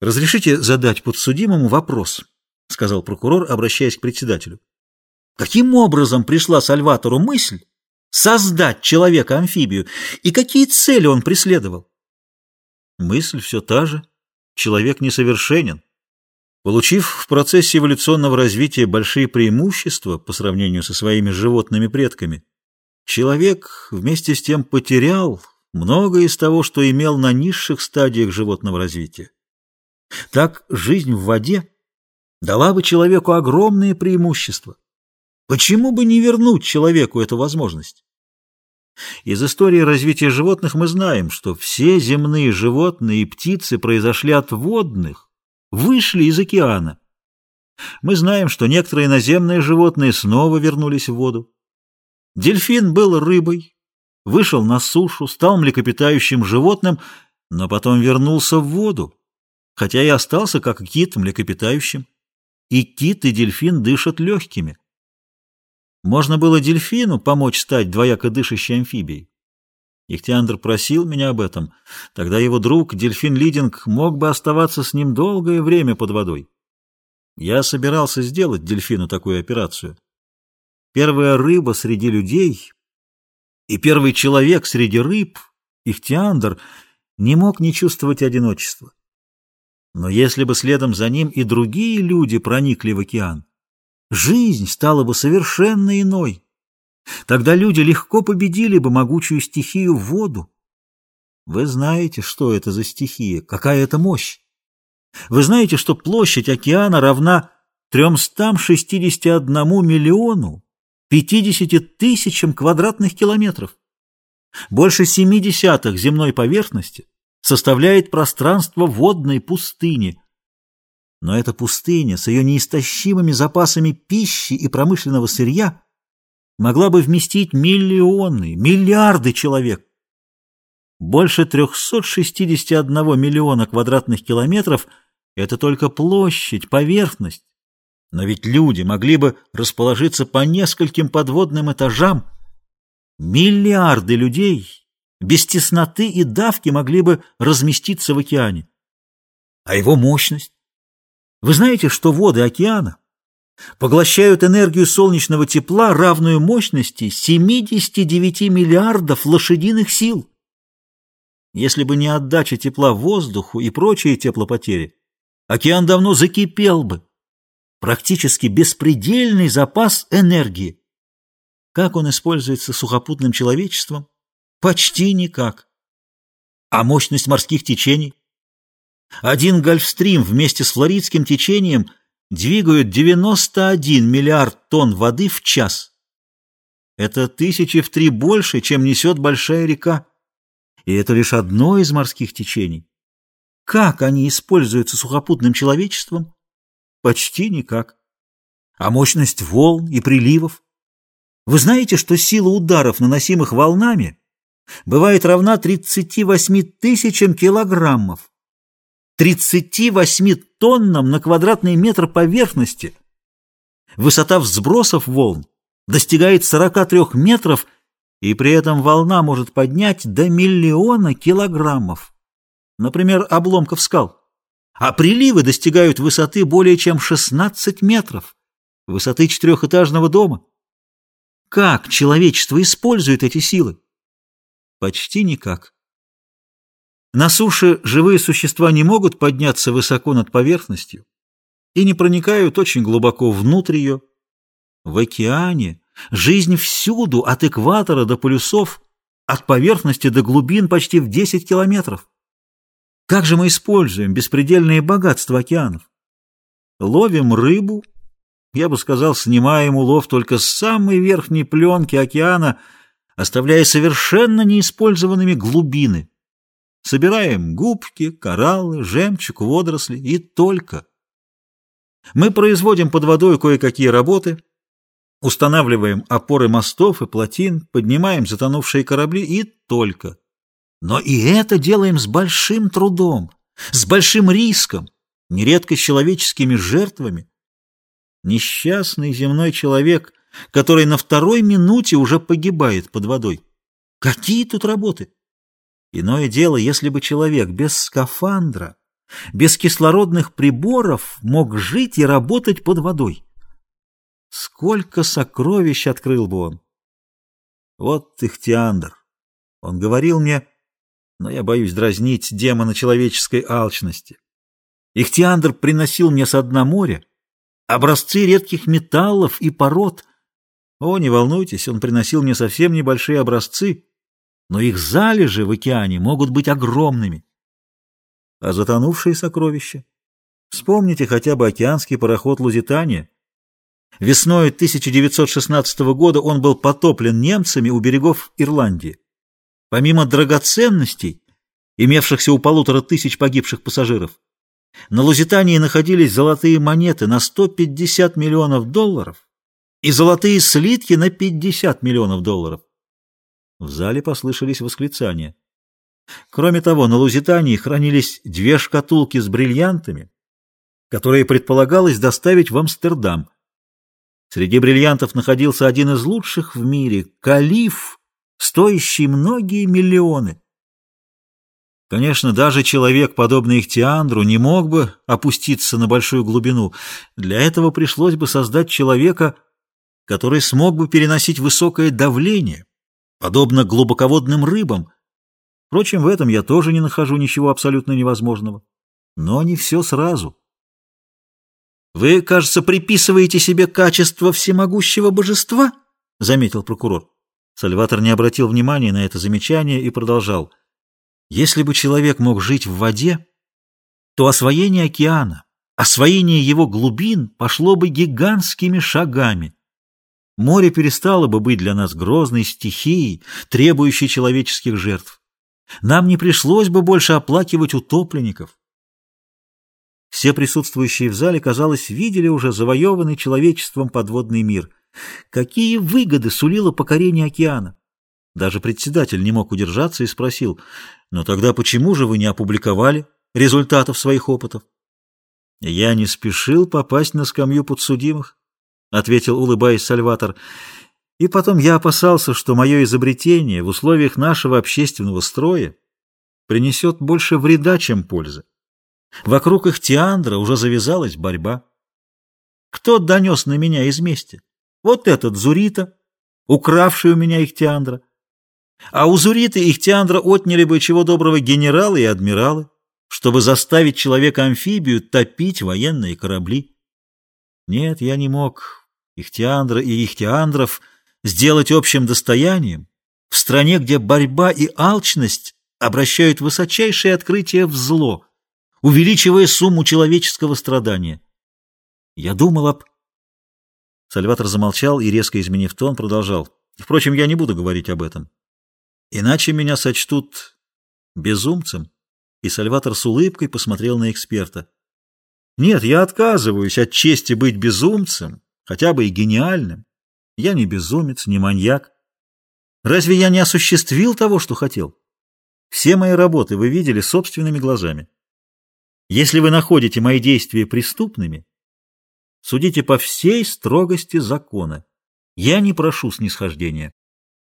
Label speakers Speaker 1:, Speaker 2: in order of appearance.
Speaker 1: «Разрешите задать подсудимому вопрос?» — сказал прокурор, обращаясь к председателю. «Каким образом пришла Сальватору мысль создать человека-амфибию, и какие цели он преследовал?» Мысль все та же. Человек несовершенен. Получив в процессе эволюционного развития большие преимущества по сравнению со своими животными предками, человек вместе с тем потерял многое из того, что имел на низших стадиях животного развития. Так жизнь в воде дала бы человеку огромные преимущества. Почему бы не вернуть человеку эту возможность? Из истории развития животных мы знаем, что все земные животные и птицы произошли от водных, вышли из океана. Мы знаем, что некоторые наземные животные снова вернулись в воду. Дельфин был рыбой, вышел на сушу, стал млекопитающим животным, но потом вернулся в воду, хотя и остался как кит млекопитающим. И кит, и дельфин дышат легкими. Можно было дельфину помочь стать двояко дышащей амфибией. Ихтиандр просил меня об этом. Тогда его друг, дельфин Лидинг, мог бы оставаться с ним долгое время под водой. Я собирался сделать дельфину такую операцию. Первая рыба среди людей и первый человек среди рыб, Ихтиандр, не мог не чувствовать одиночества. Но если бы следом за ним и другие люди проникли в океан, жизнь стала бы совершенно иной. Тогда люди легко победили бы могучую стихию воду. Вы знаете, что это за стихия, какая это мощь. Вы знаете, что площадь океана равна 361 миллиону 50 тысячам квадратных километров. Больше 70 земной поверхности составляет пространство водной пустыни. Но эта пустыня с ее неистощимыми запасами пищи и промышленного сырья могла бы вместить миллионы, миллиарды человек. Больше 361 миллиона квадратных километров – это только площадь, поверхность. Но ведь люди могли бы расположиться по нескольким подводным этажам. Миллиарды людей без тесноты и давки могли бы разместиться в океане. А его мощность? Вы знаете, что воды океана поглощают энергию солнечного тепла, равную мощности 79 миллиардов лошадиных сил? Если бы не отдача тепла воздуху и прочие теплопотери, океан давно закипел бы. Практически беспредельный запас энергии. Как он используется сухопутным человечеством? Почти никак. А мощность морских течений? Один гольфстрим вместе с флоридским течением двигают 91 миллиард тонн воды в час. Это тысячи в три больше, чем несет большая река. И это лишь одно из морских течений. Как они используются сухопутным человечеством? Почти никак. А мощность волн и приливов? Вы знаете, что сила ударов, наносимых волнами, бывает равна 38 тысячам килограммов, 38 тоннам на квадратный метр поверхности. Высота взбросов волн достигает 43 метров, и при этом волна может поднять до миллиона килограммов. Например, обломков скал. А приливы достигают высоты более чем 16 метров, высоты четырехэтажного дома. Как человечество использует эти силы? Почти никак. На суше живые существа не могут подняться высоко над поверхностью и не проникают очень глубоко внутрь ее. В океане жизнь всюду, от экватора до полюсов, от поверхности до глубин почти в 10 километров. Как же мы используем беспредельные богатства океанов? Ловим рыбу, я бы сказал, снимаем улов только с самой верхней пленки океана – оставляя совершенно неиспользованными глубины. Собираем губки, кораллы, жемчуг, водоросли и только. Мы производим под водой кое-какие работы, устанавливаем опоры мостов и плотин, поднимаем затонувшие корабли и только. Но и это делаем с большим трудом, с большим риском, нередко с человеческими жертвами. Несчастный земной человек который на второй минуте уже погибает под водой. Какие тут работы? Иное дело, если бы человек без скафандра без кислородных приборов мог жить и работать под водой. Сколько сокровищ открыл бы он! Вот Ихтиандр. Он говорил мне, но я боюсь дразнить демона человеческой алчности. Ихтиандр приносил мне со дна моря образцы редких металлов и пород. О, не волнуйтесь, он приносил мне совсем небольшие образцы, но их залежи в океане могут быть огромными. А затонувшие сокровища? Вспомните хотя бы океанский пароход «Лузитания». Весной 1916 года он был потоплен немцами у берегов Ирландии. Помимо драгоценностей, имевшихся у полутора тысяч погибших пассажиров, на Лузитании находились золотые монеты на 150 миллионов долларов и золотые слитки на 50 миллионов долларов. В зале послышались восклицания. Кроме того, на Лузитании хранились две шкатулки с бриллиантами, которые предполагалось доставить в Амстердам. Среди бриллиантов находился один из лучших в мире – калиф, стоящий многие миллионы. Конечно, даже человек, подобный Ихтиандру, не мог бы опуститься на большую глубину. Для этого пришлось бы создать человека, который смог бы переносить высокое давление, подобно глубоководным рыбам. Впрочем, в этом я тоже не нахожу ничего абсолютно невозможного. Но не все сразу. «Вы, кажется, приписываете себе качество всемогущего божества?» — заметил прокурор. Сальватор не обратил внимания на это замечание и продолжал. «Если бы человек мог жить в воде, то освоение океана, освоение его глубин пошло бы гигантскими шагами. Море перестало бы быть для нас грозной стихией, требующей человеческих жертв. Нам не пришлось бы больше оплакивать утопленников. Все присутствующие в зале, казалось, видели уже завоеванный человечеством подводный мир. Какие выгоды сулило покорение океана? Даже председатель не мог удержаться и спросил, «Но тогда почему же вы не опубликовали результатов своих опытов?» «Я не спешил попасть на скамью подсудимых», — ответил, улыбаясь Сальватор. «И потом я опасался, что мое изобретение в условиях нашего общественного строя принесет больше вреда, чем пользы. Вокруг их Тиандра уже завязалась борьба. Кто донес на меня из мести? Вот этот Зурита, укравший у меня Ихтиандра. А у Зуриты Ихтиандра отняли бы чего доброго генералы и адмиралы, чтобы заставить человека-амфибию топить военные корабли. Нет, я не мог Ихтиандра и Ихтиандров сделать общим достоянием в стране, где борьба и алчность обращают высочайшее открытие в зло — увеличивая сумму человеческого страдания. Я думал об... Сальватор замолчал и, резко изменив тон, продолжал. Впрочем, я не буду говорить об этом. Иначе меня сочтут безумцем. И Сальватор с улыбкой посмотрел на эксперта. Нет, я отказываюсь от чести быть безумцем, хотя бы и гениальным. Я не безумец, не маньяк. Разве я не осуществил того, что хотел? Все мои работы вы видели собственными глазами. Если вы находите мои действия преступными, судите по всей строгости закона. Я не прошу снисхождения.